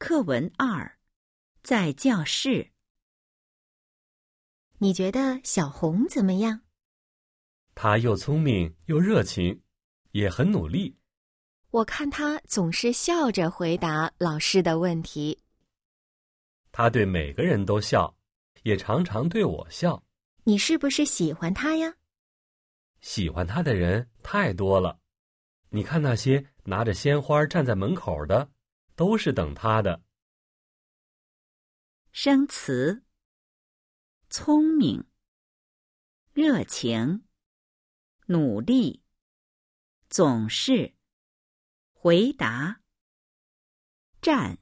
课文二，在教室。你觉得小红怎么样？他又聪明又热情，也很努力。我看他总是笑着回答老师的问题。他对每个人都笑，也常常对我笑。你是不是喜欢他呀？喜欢他的人太多了。你看那些拿着鲜花站在门口的。都是等他的。生词：聪明、热情、努力、总是、回答、站。